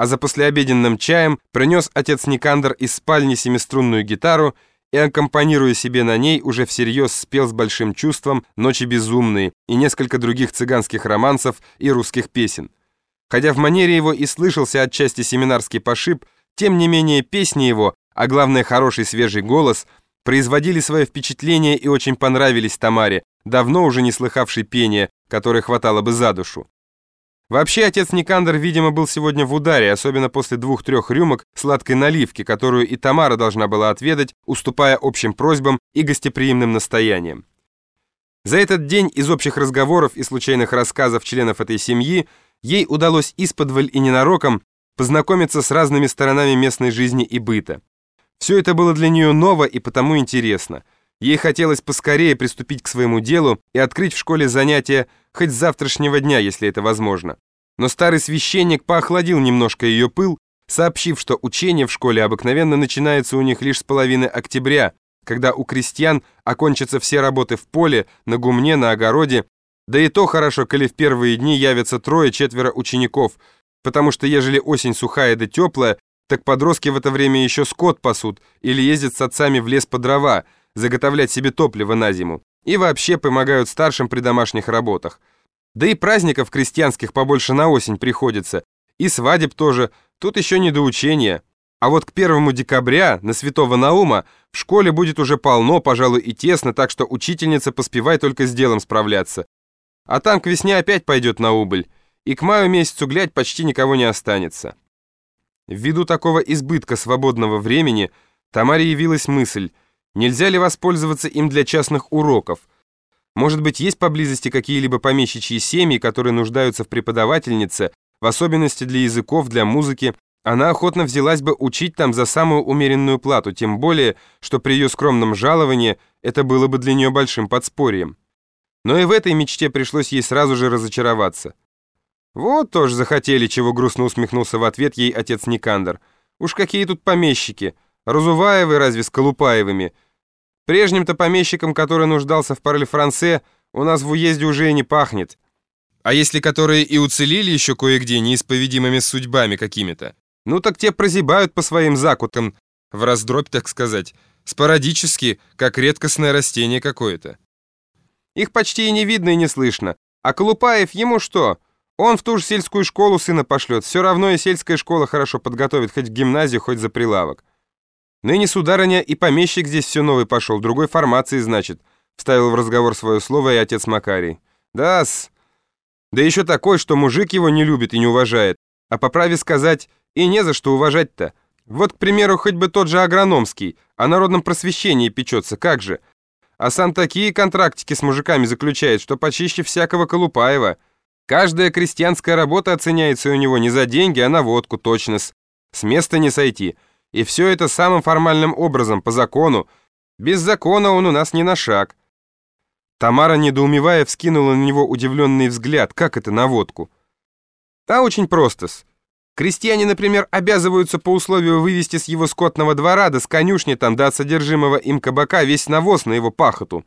а за послеобеденным чаем принес отец Никандр из спальни семиструнную гитару и, аккомпанируя себе на ней, уже всерьез спел с большим чувством «Ночи безумные» и несколько других цыганских романсов и русских песен. Хотя в манере его и слышался отчасти семинарский пошиб, тем не менее песни его, а главное хороший свежий голос, производили свое впечатление и очень понравились Тамаре, давно уже не слыхавшей пения, которое хватало бы за душу. Вообще, отец Никандр, видимо, был сегодня в ударе, особенно после двух-трех рюмок сладкой наливки, которую и Тамара должна была отведать, уступая общим просьбам и гостеприимным настояниям. За этот день из общих разговоров и случайных рассказов членов этой семьи ей удалось исподволь и ненароком познакомиться с разными сторонами местной жизни и быта. Все это было для нее ново и потому интересно. Ей хотелось поскорее приступить к своему делу и открыть в школе занятия хоть с завтрашнего дня, если это возможно. Но старый священник поохладил немножко ее пыл, сообщив, что учение в школе обыкновенно начинается у них лишь с половины октября, когда у крестьян окончатся все работы в поле, на гумне, на огороде, да и то хорошо, коли в первые дни явятся трое-четверо учеников, потому что ежели осень сухая да теплая, так подростки в это время еще скот пасут или ездят с отцами в лес по дрова, заготовлять себе топливо на зиму и вообще помогают старшим при домашних работах. Да и праздников крестьянских побольше на осень приходится, и свадеб тоже, тут еще не до учения. А вот к первому декабря, на Святого Наума, в школе будет уже полно, пожалуй, и тесно, так что учительница поспевай только с делом справляться. А там к весне опять пойдет на убыль, и к маю месяцу, глядь, почти никого не останется. Ввиду такого избытка свободного времени, Тамаре явилась мысль – Нельзя ли воспользоваться им для частных уроков? Может быть, есть поблизости какие-либо помещичьи семьи, которые нуждаются в преподавательнице, в особенности для языков, для музыки. Она охотно взялась бы учить там за самую умеренную плату, тем более, что при ее скромном жаловании это было бы для нее большим подспорьем. Но и в этой мечте пришлось ей сразу же разочароваться. «Вот тоже захотели, чего грустно усмехнулся в ответ ей отец Никандр. Уж какие тут помещики!» Разуваевы разве с Колупаевыми? Прежним-то помещиком, который нуждался в парле-франце, у нас в уезде уже и не пахнет. А если которые и уцелели еще кое-где неисповедимыми судьбами какими-то, ну так те прозябают по своим закуткам, в раздробь, так сказать, спорадически, как редкостное растение какое-то. Их почти и не видно и не слышно. А Колупаев ему что? Он в ту же сельскую школу сына пошлет. Все равно и сельская школа хорошо подготовит, хоть в гимназию, хоть за прилавок. Ныне, сударыня, и помещик здесь все новый пошел, другой формации, значит, вставил в разговор свое слово и отец Макарий. Да-с. Да еще такой, что мужик его не любит и не уважает. А по праве сказать, и не за что уважать-то. Вот, к примеру, хоть бы тот же агрономский, о народном просвещении печется, как же. А сам такие контрактики с мужиками заключает, что почище всякого Колупаева. Каждая крестьянская работа оценяется у него не за деньги, а на водку, точно -с. С места не сойти. И все это самым формальным образом, по закону. Без закона он у нас не на шаг. Тамара, недоумевая, вскинула на него удивленный взгляд. Как это на водку? Да очень просто -с. Крестьяне, например, обязываются по условию вывести с его скотного двора да с конюшни там до содержимого им кабака весь навоз на его пахоту.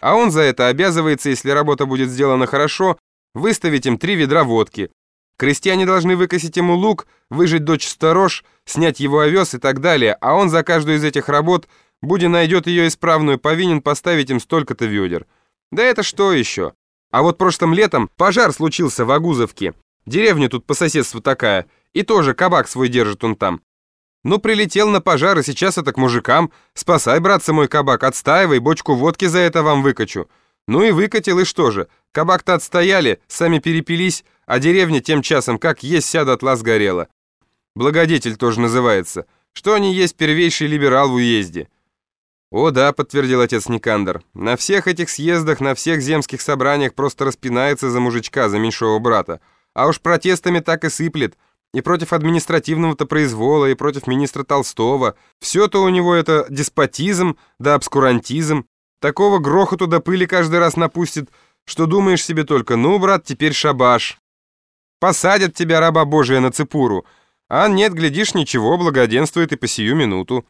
А он за это обязывается, если работа будет сделана хорошо, выставить им три ведра водки. Крестьяне должны выкосить ему лук, выжать дочь сторож, снять его овес и так далее, а он за каждую из этих работ, будь найдет ее исправную, повинен поставить им столько-то ведер. Да это что еще? А вот прошлым летом пожар случился в Агузовке. Деревня тут по соседству такая, и тоже кабак свой держит он там. Ну, прилетел на пожар, и сейчас это к мужикам. Спасай, братцы, мой кабак, отстаивай, бочку водки за это вам выкачу. Ну и выкатил, и что же? Кабак-то отстояли, сами перепились, а деревня тем часом как есть вся дотла сгорела. Благодетель тоже называется. Что они есть первейший либерал в уезде. «О да», — подтвердил отец Никандр, — «на всех этих съездах, на всех земских собраниях просто распинается за мужичка, за меньшого брата. А уж протестами так и сыплет. И против административного-то произвола, и против министра Толстого. Все-то у него это деспотизм да обскурантизм. Такого грохоту до пыли каждый раз напустит, что думаешь себе только, ну, брат, теперь шабаш. Посадят тебя, раба Божия, на цепуру. А нет, глядишь, ничего, благоденствует и по сию минуту.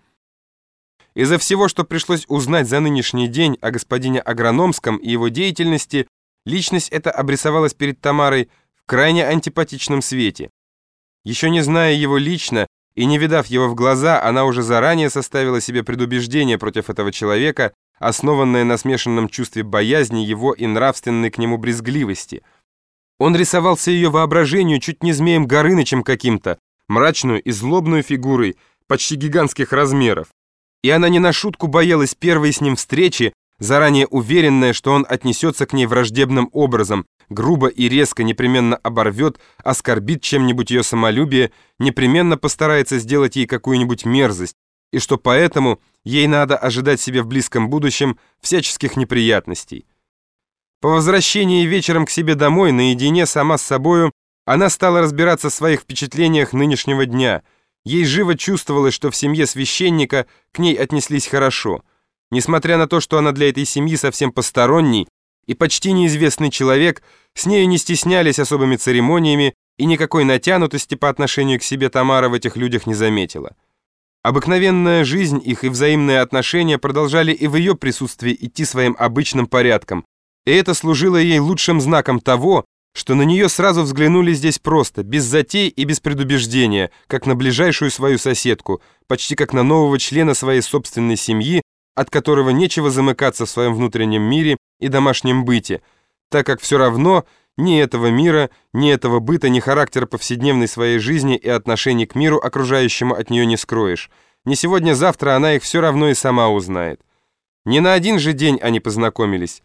Из-за всего, что пришлось узнать за нынешний день о господине Агрономском и его деятельности, личность эта обрисовалась перед Тамарой в крайне антипатичном свете. Еще не зная его лично и не видав его в глаза, она уже заранее составила себе предубеждение против этого человека, основанное на смешанном чувстве боязни его и нравственной к нему брезгливости. Он рисовался ее воображению чуть не змеем Горынычем каким-то, мрачную и злобную фигурой, почти гигантских размеров. И она не на шутку боялась первой с ним встречи, заранее уверенная, что он отнесется к ней враждебным образом, грубо и резко непременно оборвет, оскорбит чем-нибудь ее самолюбие, непременно постарается сделать ей какую-нибудь мерзость, и что поэтому ей надо ожидать себе в близком будущем всяческих неприятностей. По возвращении вечером к себе домой, наедине сама с собою, она стала разбираться в своих впечатлениях нынешнего дня. Ей живо чувствовалось, что в семье священника к ней отнеслись хорошо – Несмотря на то, что она для этой семьи совсем посторонний и почти неизвестный человек, с нею не стеснялись особыми церемониями и никакой натянутости по отношению к себе Тамара в этих людях не заметила. Обыкновенная жизнь их и взаимные отношения продолжали и в ее присутствии идти своим обычным порядком, и это служило ей лучшим знаком того, что на нее сразу взглянули здесь просто, без затей и без предубеждения, как на ближайшую свою соседку, почти как на нового члена своей собственной семьи, от которого нечего замыкаться в своем внутреннем мире и домашнем быте, так как все равно ни этого мира, ни этого быта, ни характера повседневной своей жизни и отношений к миру окружающему от нее не скроешь. Не сегодня-завтра она их все равно и сама узнает. Не на один же день они познакомились.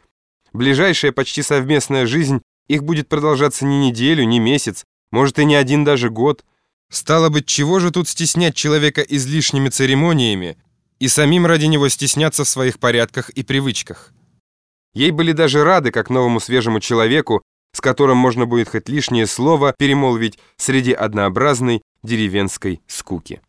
Ближайшая почти совместная жизнь их будет продолжаться не неделю, не месяц, может и не один даже год. Стало быть, чего же тут стеснять человека излишними церемониями, и самим ради него стесняться в своих порядках и привычках. Ей были даже рады, как новому свежему человеку, с которым можно будет хоть лишнее слово перемолвить среди однообразной деревенской скуки.